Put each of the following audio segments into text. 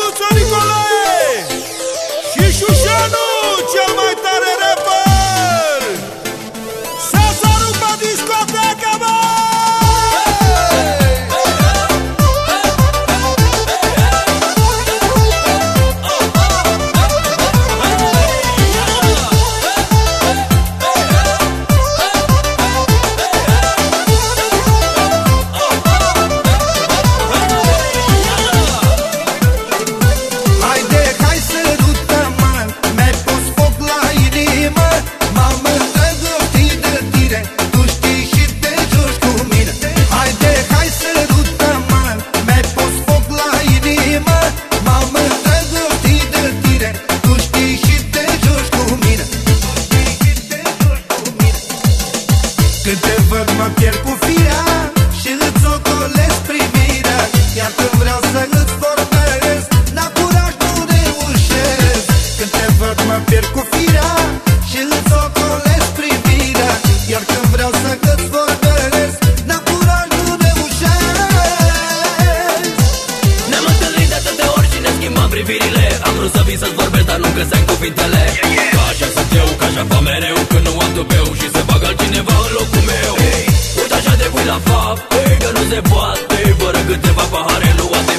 Augusto Nicolás. Când te văd mă pierd cu firea Și îți ocolesc privirea. Iar când vreau să îți vorbesc N-am curaj, nu reușesc. Când te văd mă pierd cu firea Și îți ocolesc privirea. Iar când vreau să îți vorbesc N-am curaj, nu reușesc. Ne-am întâlnit de atâtea ori și ne schimbam privirile. Am vrut să vii să-ți vorbesc, dar nu găseam cuvintele. Yeah, yeah. Ca așa sunt eu, ca așa va mereu Când nu am tupeu și se bagă altcineva în locul cap Ei, că nu se poate. Fără câteva pahare luate.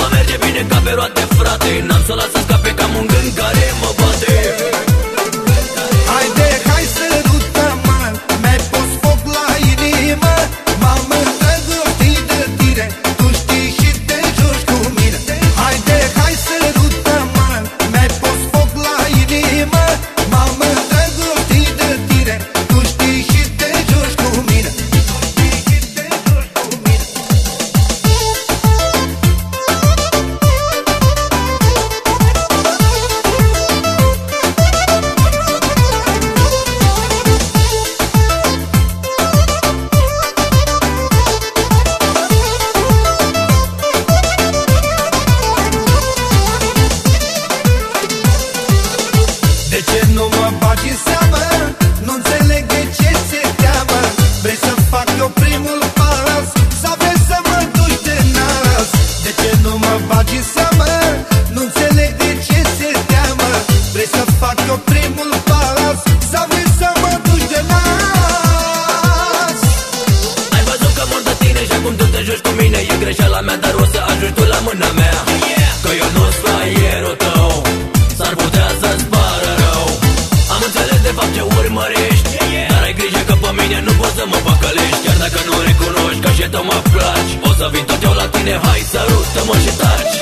Va merge bine ca pe roate, frate. N-am să las să scape cam un gând care mă bate. you nu poți să mă păcălești Chiar dacă nu recunoști că și tu mă placi. O să vin tot eu la tine, hai să rută mă și taci.